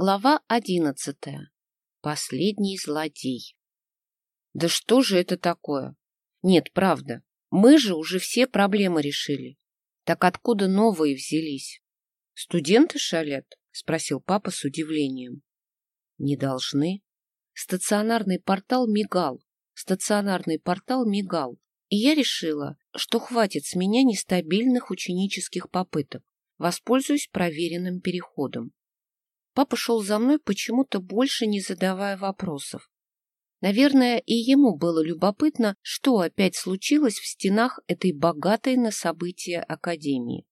Глава одиннадцатая. Последний злодей. Да что же это такое? Нет, правда. Мы же уже все проблемы решили. Так откуда новые взялись? Студенты шалят? Спросил папа с удивлением. Не должны. Стационарный портал мигал. Стационарный портал мигал. И я решила, что хватит с меня нестабильных ученических попыток. Воспользуюсь проверенным переходом. Папа шел за мной, почему-то больше не задавая вопросов. Наверное, и ему было любопытно, что опять случилось в стенах этой богатой на события академии.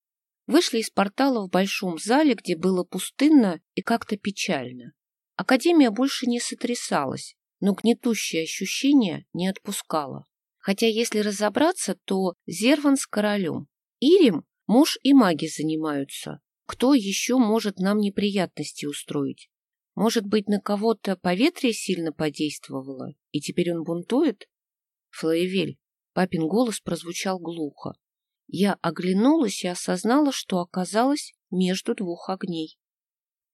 Вышли из портала в большом зале, где было пустынно и как-то печально. Академия больше не сотрясалась, но гнетущее ощущение не отпускало. Хотя, если разобраться, то Зерван с королем. Ирим муж и маги занимаются, кто еще может нам неприятности устроить? Может быть, на кого-то поветрие сильно подействовало, и теперь он бунтует? Флоевель, папин голос прозвучал глухо. Я оглянулась и осознала, что оказалась между двух огней.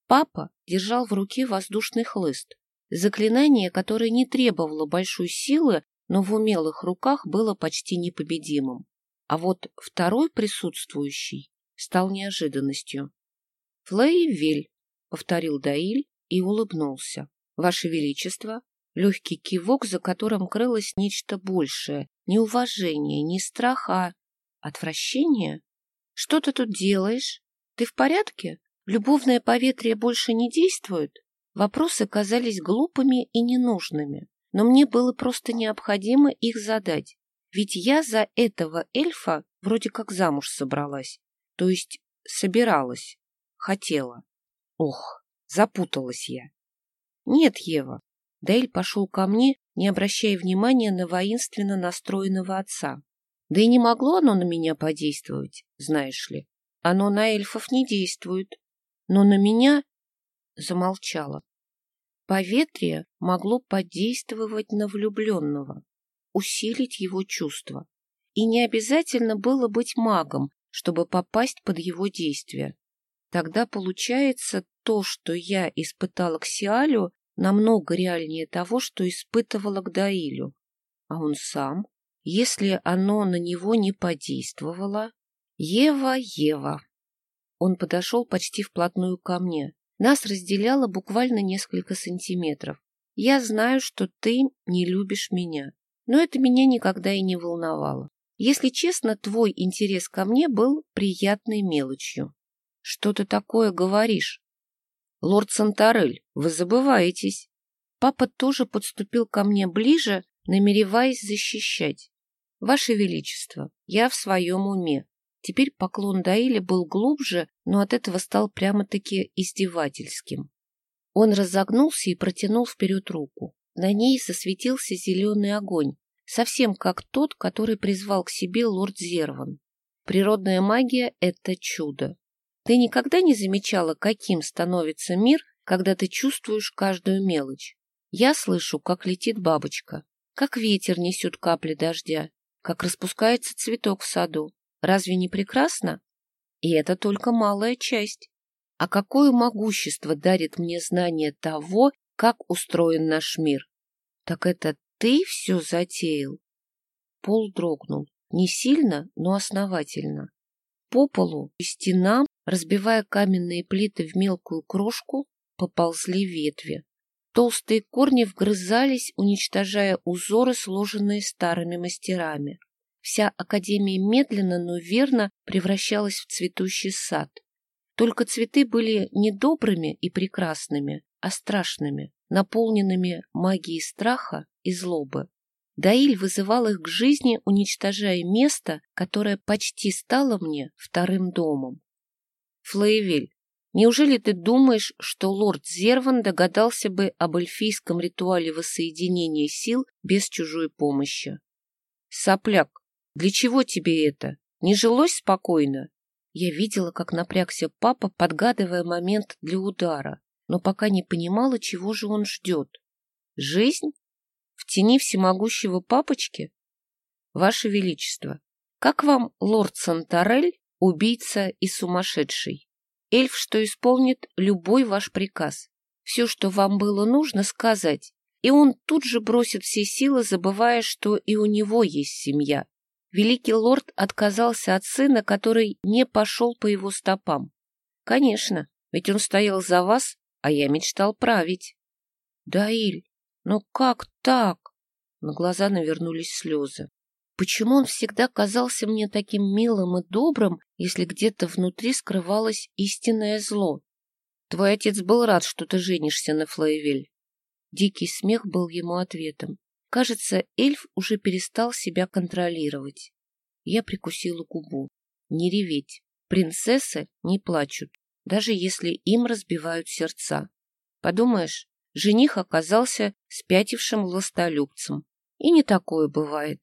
Папа держал в руке воздушный хлыст. Заклинание, которое не требовало большой силы, но в умелых руках было почти непобедимым. А вот второй присутствующий стал неожиданностью. — Флейвель, — повторил Даиль и улыбнулся. — Ваше Величество, легкий кивок, за которым крылось нечто большее, не уважение, не страх, а отвращение. — Что ты тут делаешь? Ты в порядке? Любовное поветрие больше не действует? Вопросы казались глупыми и ненужными, но мне было просто необходимо их задать. Ведь я за этого эльфа вроде как замуж собралась. То есть собиралась, хотела. Ох, запуталась я. Нет, Ева. Дейль пошел ко мне, не обращая внимания на воинственно настроенного отца. Да и не могло оно на меня подействовать, знаешь ли. Оно на эльфов не действует. Но на меня... Замолчала. Поветрие могло подействовать на влюбленного, усилить его чувства. И не обязательно было быть магом, чтобы попасть под его действие. Тогда получается то, что я испытала к Сиалю, намного реальнее того, что испытывала к Даилю. А он сам, если оно на него не подействовало... Ева, Ева. Он подошел почти вплотную ко мне. Нас разделяло буквально несколько сантиметров. Я знаю, что ты не любишь меня, но это меня никогда и не волновало. Если честно, твой интерес ко мне был приятной мелочью. Что ты такое говоришь? Лорд Сантарель, вы забываетесь. Папа тоже подступил ко мне ближе, намереваясь защищать. Ваше Величество, я в своем уме. Теперь поклон Даиля был глубже, но от этого стал прямо-таки издевательским. Он разогнулся и протянул вперед руку. На ней засветился зеленый огонь, совсем как тот, который призвал к себе лорд Зерван. Природная магия — это чудо. Ты никогда не замечала, каким становится мир, когда ты чувствуешь каждую мелочь? Я слышу, как летит бабочка, как ветер несет капли дождя, как распускается цветок в саду. Разве не прекрасно? И это только малая часть. А какое могущество дарит мне знание того, как устроен наш мир? Так это ты все затеял? Пол дрогнул. Не сильно, но основательно. По полу и стенам, разбивая каменные плиты в мелкую крошку, поползли ветви. Толстые корни вгрызались, уничтожая узоры, сложенные старыми мастерами. Вся Академия медленно, но верно превращалась в цветущий сад. Только цветы были не добрыми и прекрасными, а страшными, наполненными магией страха и злобы. Даиль вызывал их к жизни, уничтожая место, которое почти стало мне вторым домом. Флоевель, неужели ты думаешь, что лорд Зерван догадался бы об эльфийском ритуале воссоединения сил без чужой помощи? Сопляк, для чего тебе это? Не жилось спокойно? Я видела, как напрягся папа, подгадывая момент для удара но пока не понимала, чего же он ждет. Жизнь? В тени всемогущего папочки? Ваше Величество, как вам лорд Сантарель, убийца и сумасшедший? Эльф, что исполнит любой ваш приказ. все, что вам было нужно, сказать, и он тут же бросит все силы, забывая, что и у него есть семья. Великий лорд отказался от сына, который не пошел по его стопам. Конечно, ведь он стоял за вас, а я мечтал править. Даиль, ну как так? На глаза навернулись слезы. Почему он всегда казался мне таким милым и добрым, если где-то внутри скрывалось истинное зло? Твой отец был рад, что ты женишься на Флейвель. Дикий смех был ему ответом. Кажется, эльф уже перестал себя контролировать. Я прикусила губу. Не реветь. Принцессы не плачут, даже если им разбивают сердца. Подумаешь, жених оказался спятившим властолюбцем. И не такое бывает.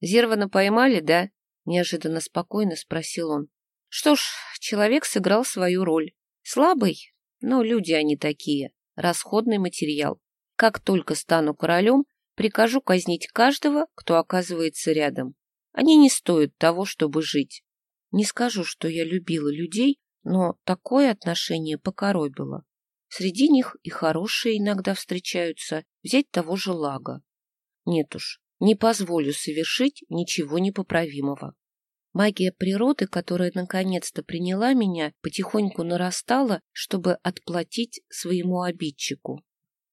Зервана поймали, да? Неожиданно спокойно спросил он. Что ж, человек сыграл свою роль. Слабый, но люди они такие. Расходный материал. Как только стану королем, прикажу казнить каждого, кто оказывается рядом. Они не стоят того, чтобы жить. Не скажу, что я любила людей, но такое отношение покоробило. Среди них и хорошие иногда встречаются, взять того же Лага. Нет уж, не позволю совершить ничего непоправимого. Магия природы, которая наконец-то приняла меня, потихоньку нарастала, чтобы отплатить своему обидчику.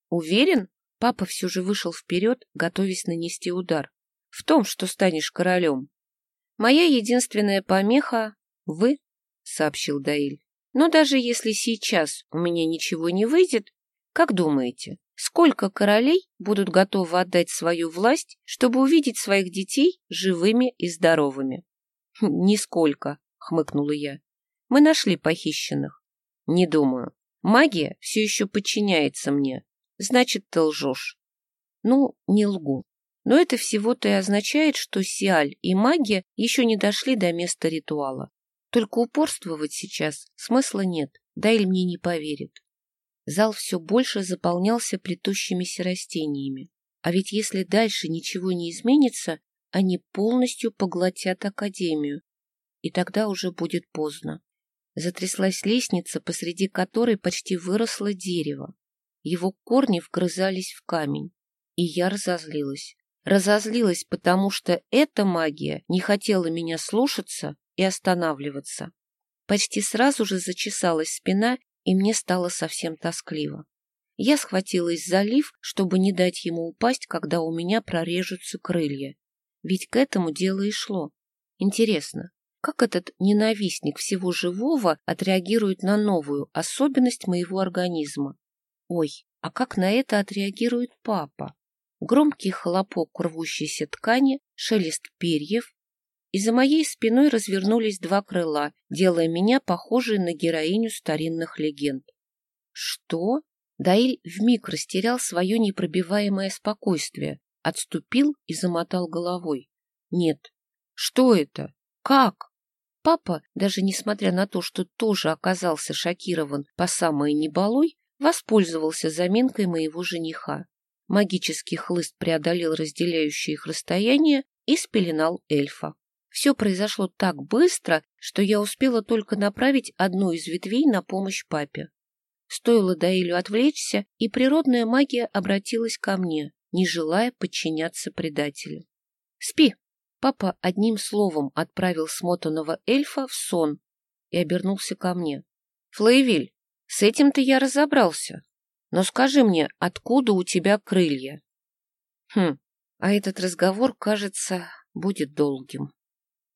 Уверен? Папа все же вышел вперед, готовясь нанести удар. В том, что станешь королем. Моя единственная помеха — вы, — сообщил Даиль. Но даже если сейчас у меня ничего не выйдет, как думаете, Сколько королей будут готовы отдать свою власть, чтобы увидеть своих детей живыми и здоровыми? «Хм, Нисколько, хмыкнула я. Мы нашли похищенных. Не думаю. Магия все еще подчиняется мне. Значит, ты лжешь. Ну, не лгу. Но это всего-то и означает, что Сиаль и магия еще не дошли до места ритуала. Только упорствовать сейчас смысла нет, да или мне не поверит. Зал все больше заполнялся плетущимися растениями. А ведь если дальше ничего не изменится, они полностью поглотят Академию. И тогда уже будет поздно. Затряслась лестница, посреди которой почти выросло дерево. Его корни вгрызались в камень. И я разозлилась. Разозлилась, потому что эта магия не хотела меня слушаться и останавливаться. Почти сразу же зачесалась спина, и мне стало совсем тоскливо. Я схватилась за лиф, чтобы не дать ему упасть, когда у меня прорежутся крылья. Ведь к этому дело и шло. Интересно, как этот ненавистник всего живого отреагирует на новую особенность моего организма? Ой, а как на это отреагирует папа? Громкий хлопок рвущейся ткани, шелест перьев, и за моей спиной развернулись два крыла, делая меня похожей на героиню старинных легенд. Что? Даиль вмиг растерял свое непробиваемое спокойствие, отступил и замотал головой. Нет. Что это? Как? Папа, даже несмотря на то, что тоже оказался шокирован по самой небалой, воспользовался заминкой моего жениха. Магический хлыст преодолел разделяющее их расстояние и спеленал эльфа. Все произошло так быстро, что я успела только направить одну из ветвей на помощь папе. Стоило Даилю отвлечься, и природная магия обратилась ко мне, не желая подчиняться предателю. «Спи!» Папа одним словом отправил смотанного эльфа в сон и обернулся ко мне. «Флейвиль, с этим-то я разобрался. Но скажи мне, откуда у тебя крылья?» «Хм, а этот разговор, кажется, будет долгим».